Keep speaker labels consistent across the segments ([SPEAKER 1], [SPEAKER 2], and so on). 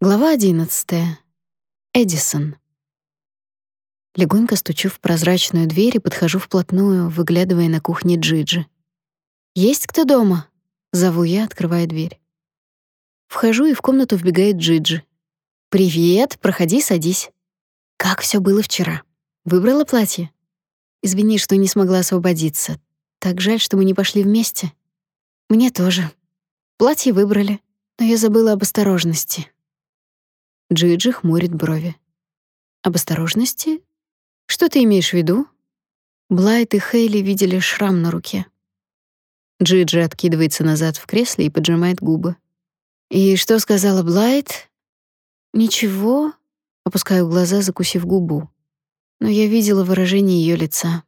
[SPEAKER 1] Глава 11. Эдисон. Легонько стучу в прозрачную дверь и подхожу вплотную, выглядывая на кухне Джиджи. «Есть кто дома?» — зову я, открывая дверь. Вхожу, и в комнату вбегает Джиджи. «Привет, проходи, садись». «Как все было вчера? Выбрала платье?» «Извини, что не смогла освободиться. Так жаль, что мы не пошли вместе». «Мне тоже. Платье выбрали, но я забыла об осторожности». Джиджи хмурит брови. Об осторожности? Что ты имеешь в виду? Блайт и Хейли видели шрам на руке. Джиджи откидывается назад в кресле и поджимает губы. И что сказала Блайт? Ничего. Опускаю глаза, закусив губу. Но я видела выражение ее лица.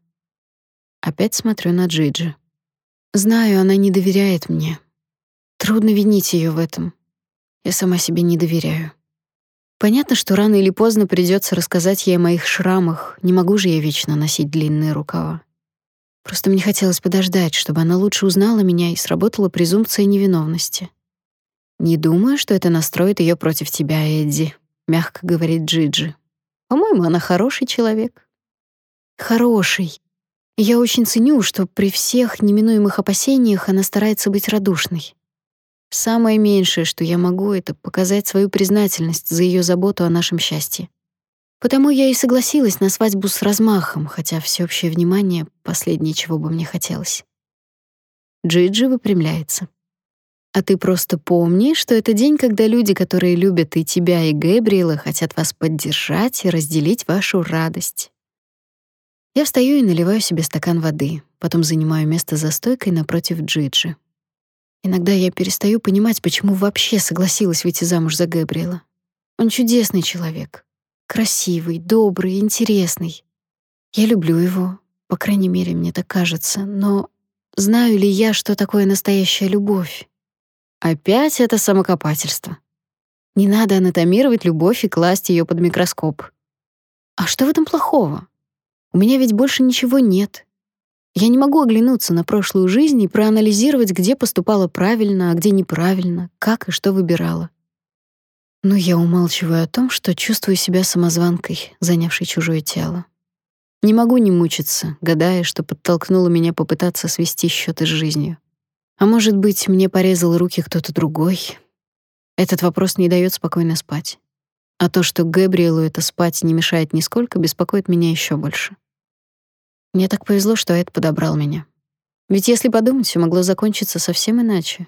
[SPEAKER 1] Опять смотрю на Джиджи. Знаю, она не доверяет мне. Трудно винить ее в этом. Я сама себе не доверяю. Понятно, что рано или поздно придется рассказать ей о моих шрамах. Не могу же я вечно носить длинные рукава. Просто мне хотелось подождать, чтобы она лучше узнала меня и сработала презумпция невиновности. Не думаю, что это настроит ее против тебя, Эдди, мягко говорит Джиджи. По-моему, она хороший человек. Хороший. Я очень ценю, что при всех неминуемых опасениях она старается быть радушной. Самое меньшее, что я могу, это показать свою признательность за ее заботу о нашем счастье. Потому я и согласилась на свадьбу с размахом, хотя всеобщее внимание — последнее, чего бы мне хотелось. Джиджи выпрямляется. А ты просто помни, что это день, когда люди, которые любят и тебя, и Гэбриэла, хотят вас поддержать и разделить вашу радость. Я встаю и наливаю себе стакан воды, потом занимаю место за стойкой напротив Джиджи. Иногда я перестаю понимать, почему вообще согласилась выйти замуж за Габриэла. Он чудесный человек. Красивый, добрый, интересный. Я люблю его, по крайней мере, мне так кажется, но знаю ли я, что такое настоящая любовь? Опять это самокопательство. Не надо анатомировать любовь и класть ее под микроскоп. А что в этом плохого? У меня ведь больше ничего нет. Я не могу оглянуться на прошлую жизнь и проанализировать, где поступала правильно, а где неправильно, как и что выбирала. Но я умалчиваю о том, что чувствую себя самозванкой, занявшей чужое тело. Не могу не мучиться, гадая, что подтолкнуло меня попытаться свести счеты с жизнью. А может быть, мне порезал руки кто-то другой? Этот вопрос не дает спокойно спать. А то, что Габриэлу это спать не мешает нисколько, беспокоит меня еще больше. Мне так повезло, что Эд подобрал меня. Ведь если подумать, все могло закончиться совсем иначе.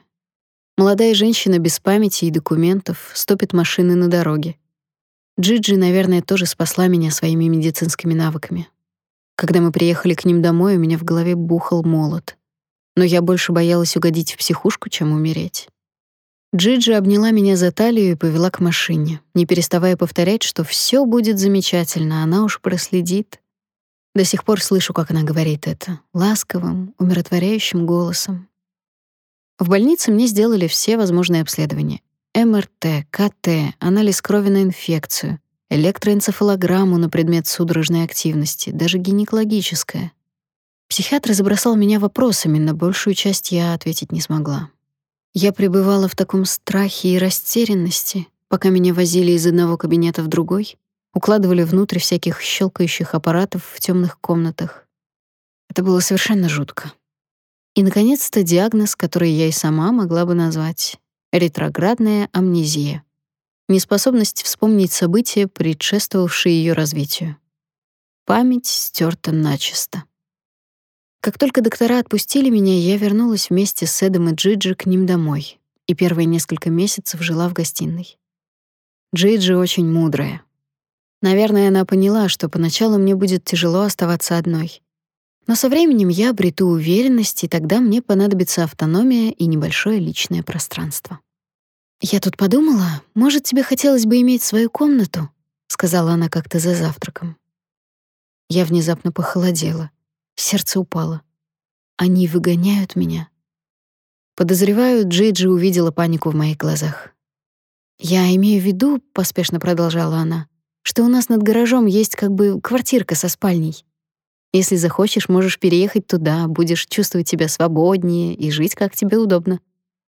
[SPEAKER 1] Молодая женщина без памяти и документов стопит машины на дороге. Джиджи, наверное, тоже спасла меня своими медицинскими навыками. Когда мы приехали к ним домой, у меня в голове бухал молот. Но я больше боялась угодить в психушку, чем умереть. Джиджи обняла меня за талию и повела к машине, не переставая повторять, что все будет замечательно, она уж проследит. До сих пор слышу, как она говорит это, ласковым, умиротворяющим голосом. В больнице мне сделали все возможные обследования. МРТ, КТ, анализ крови на инфекцию, электроэнцефалограмму на предмет судорожной активности, даже гинекологическое. Психиатр забросал меня вопросами, на большую часть я ответить не смогла. Я пребывала в таком страхе и растерянности, пока меня возили из одного кабинета в другой, укладывали внутрь всяких щелкающих аппаратов в темных комнатах. Это было совершенно жутко. И наконец-то диагноз, который я и сама могла бы назвать ретроградная амнезия. Неспособность вспомнить события, предшествовавшие ее развитию. Память стерта начисто. Как только доктора отпустили меня, я вернулась вместе с Эдом и Джиджи к ним домой, и первые несколько месяцев жила в гостиной. Джиджи очень мудрая. Наверное, она поняла, что поначалу мне будет тяжело оставаться одной. Но со временем я обрету уверенность, и тогда мне понадобится автономия и небольшое личное пространство. «Я тут подумала, может, тебе хотелось бы иметь свою комнату?» — сказала она как-то за завтраком. Я внезапно похолодела, сердце упало. Они выгоняют меня. Подозреваю, Джиджи увидела панику в моих глазах. «Я имею в виду», — поспешно продолжала она, что у нас над гаражом есть как бы квартирка со спальней. Если захочешь, можешь переехать туда, будешь чувствовать себя свободнее и жить как тебе удобно.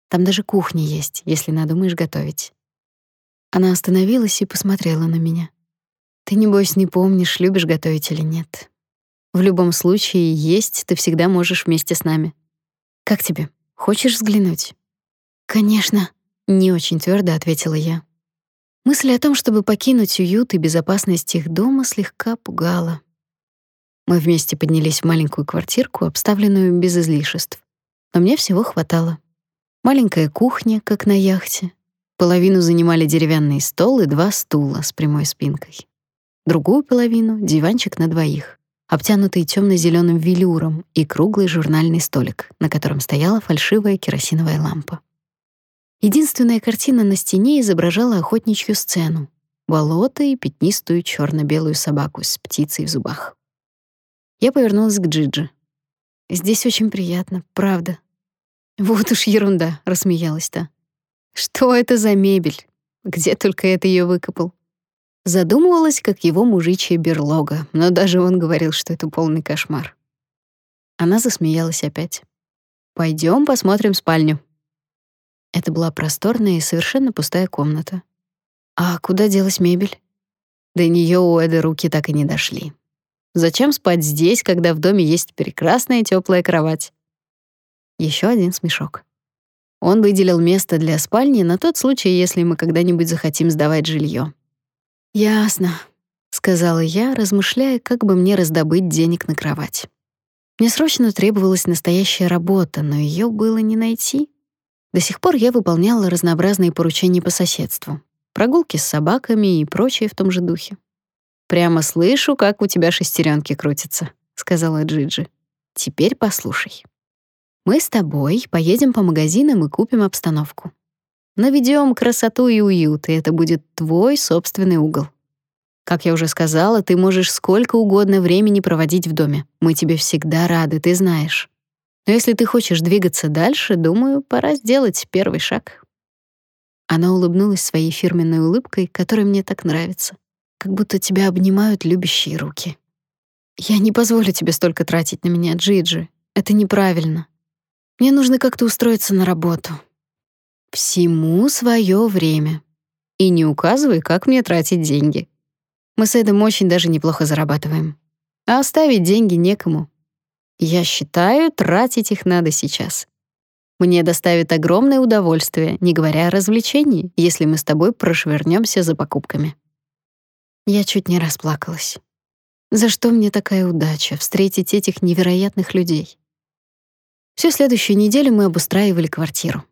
[SPEAKER 1] Там даже кухня есть, если надумаешь готовить. Она остановилась и посмотрела на меня. Ты небось не помнишь, любишь готовить или нет. В любом случае, есть ты всегда можешь вместе с нами. Как тебе? Хочешь взглянуть? Конечно, не очень твердо ответила я. Мысль о том, чтобы покинуть уют и безопасность их дома, слегка пугала. Мы вместе поднялись в маленькую квартирку, обставленную без излишеств. Но мне всего хватало. Маленькая кухня, как на яхте. Половину занимали деревянный стол и два стула с прямой спинкой. Другую половину — диванчик на двоих, обтянутый темно зеленым велюром и круглый журнальный столик, на котором стояла фальшивая керосиновая лампа. Единственная картина на стене изображала охотничью сцену — болото и пятнистую черно белую собаку с птицей в зубах. Я повернулась к Джиджи. «Здесь очень приятно, правда». «Вот уж ерунда», — рассмеялась та. «Что это за мебель? Где только это ее выкопал?» Задумывалась, как его мужичья берлога, но даже он говорил, что это полный кошмар. Она засмеялась опять. Пойдем посмотрим спальню. Это была просторная и совершенно пустая комната. А куда делась мебель? До нее у Эды руки так и не дошли. Зачем спать здесь, когда в доме есть прекрасная теплая кровать? Еще один смешок. Он выделил место для спальни на тот случай, если мы когда-нибудь захотим сдавать жилье. Ясно, сказала я, размышляя, как бы мне раздобыть денег на кровать. Мне срочно требовалась настоящая работа, но ее было не найти. До сих пор я выполняла разнообразные поручения по соседству. Прогулки с собаками и прочее в том же духе. «Прямо слышу, как у тебя шестеренки крутятся», — сказала Джиджи. «Теперь послушай. Мы с тобой поедем по магазинам и купим обстановку. Наведем красоту и уют, и это будет твой собственный угол. Как я уже сказала, ты можешь сколько угодно времени проводить в доме. Мы тебе всегда рады, ты знаешь. Но если ты хочешь двигаться дальше, думаю, пора сделать первый шаг. Она улыбнулась своей фирменной улыбкой, которая мне так нравится, как будто тебя обнимают любящие руки. Я не позволю тебе столько тратить на меня, Джиджи. Это неправильно. Мне нужно как-то устроиться на работу. Всему свое время. И не указывай, как мне тратить деньги. Мы с Эдом очень даже неплохо зарабатываем. А оставить деньги некому. Я считаю, тратить их надо сейчас. Мне доставит огромное удовольствие, не говоря о развлечении, если мы с тобой прошвырнемся за покупками. Я чуть не расплакалась. За что мне такая удача встретить этих невероятных людей? Всю следующую неделю мы обустраивали квартиру.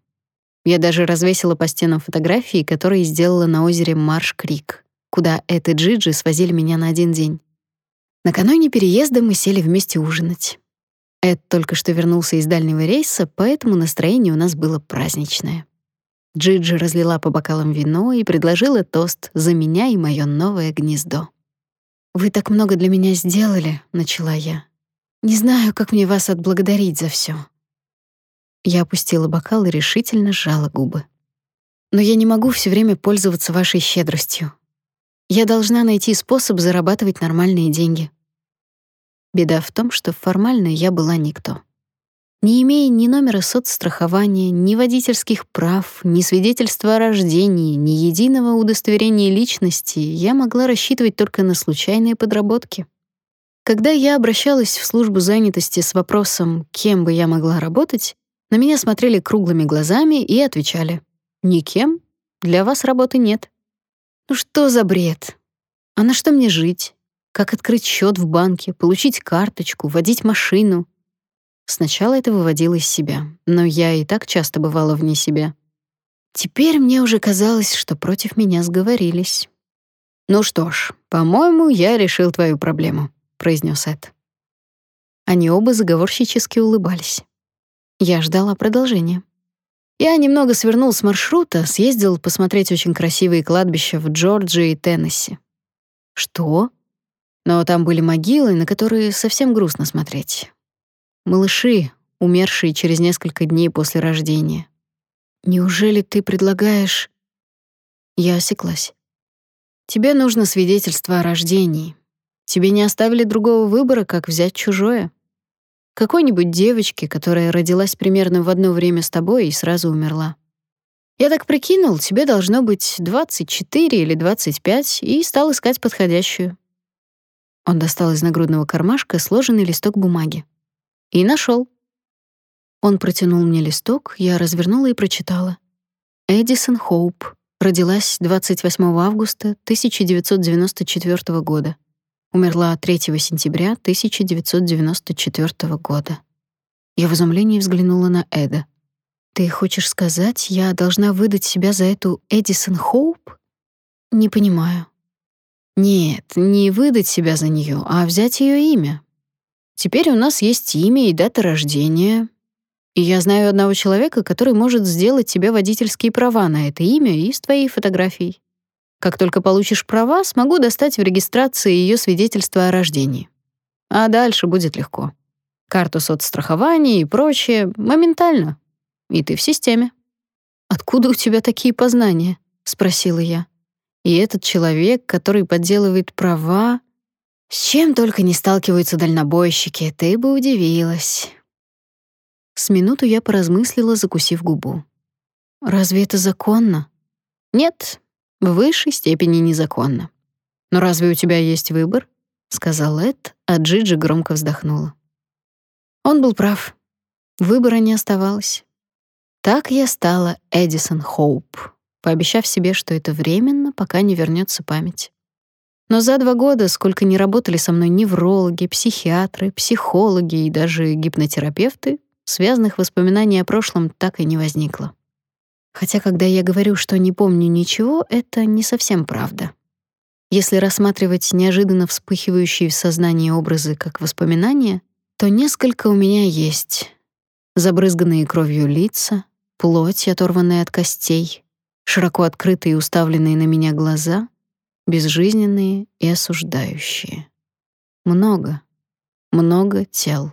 [SPEAKER 1] Я даже развесила по стенам фотографии, которые сделала на озере Марш-Крик, куда Эд и Джиджи свозили меня на один день. Накануне переезда мы сели вместе ужинать. Эд только что вернулся из дальнего рейса, поэтому настроение у нас было праздничное. Джиджи разлила по бокалам вино и предложила тост за меня и моё новое гнездо. «Вы так много для меня сделали», — начала я. «Не знаю, как мне вас отблагодарить за всё». Я опустила бокал и решительно сжала губы. «Но я не могу всё время пользоваться вашей щедростью. Я должна найти способ зарабатывать нормальные деньги. Беда в том, что формально я была никто. Не имея ни номера соцстрахования, ни водительских прав, ни свидетельства о рождении, ни единого удостоверения личности, я могла рассчитывать только на случайные подработки. Когда я обращалась в службу занятости с вопросом, кем бы я могла работать, на меня смотрели круглыми глазами и отвечали: "Никем. Для вас работы нет". Ну что за бред? А на что мне жить? Как открыть счет в банке, получить карточку, водить машину. Сначала это выводило из себя, но я и так часто бывала вне себя. Теперь мне уже казалось, что против меня сговорились. «Ну что ж, по-моему, я решил твою проблему», — произнес Эд. Они оба заговорщически улыбались. Я ждала продолжения. Я немного свернул с маршрута, съездил посмотреть очень красивые кладбища в Джорджии и Теннесси. «Что?» Но там были могилы, на которые совсем грустно смотреть. Малыши, умершие через несколько дней после рождения. Неужели ты предлагаешь... Я осеклась. Тебе нужно свидетельство о рождении. Тебе не оставили другого выбора, как взять чужое. Какой-нибудь девочке, которая родилась примерно в одно время с тобой и сразу умерла. Я так прикинул, тебе должно быть 24 или 25, и стал искать подходящую. Он достал из нагрудного кармашка сложенный листок бумаги. И нашел. Он протянул мне листок, я развернула и прочитала. Эдисон Хоуп. Родилась 28 августа 1994 года. Умерла 3 сентября 1994 года. Я в изумлении взглянула на Эда. Ты хочешь сказать, я должна выдать себя за эту Эдисон Хоуп? Не понимаю. Нет, не выдать себя за нее, а взять ее имя. Теперь у нас есть имя и дата рождения. И я знаю одного человека, который может сделать тебе водительские права на это имя и с твоей фотографией. Как только получишь права, смогу достать в регистрации ее свидетельство о рождении. А дальше будет легко. Карту соцстрахования и прочее моментально. И ты в системе. Откуда у тебя такие познания? спросила я. И этот человек, который подделывает права, с чем только не сталкиваются дальнобойщики, ты бы удивилась. С минуту я поразмыслила, закусив губу. Разве это законно? Нет, в высшей степени незаконно. Но разве у тебя есть выбор? сказал Эд, а Джиджи громко вздохнула. Он был прав. Выбора не оставалось. Так я стала Эдисон Хоуп пообещав себе, что это временно, пока не вернется память. Но за два года, сколько не работали со мной неврологи, психиатры, психологи и даже гипнотерапевты, связанных воспоминаний о прошлом так и не возникло. Хотя когда я говорю, что не помню ничего, это не совсем правда. Если рассматривать неожиданно вспыхивающие в сознании образы как воспоминания, то несколько у меня есть. Забрызганные кровью лица, плоть, оторванная от костей, широко открытые и уставленные на меня глаза, безжизненные и осуждающие. Много, много тел.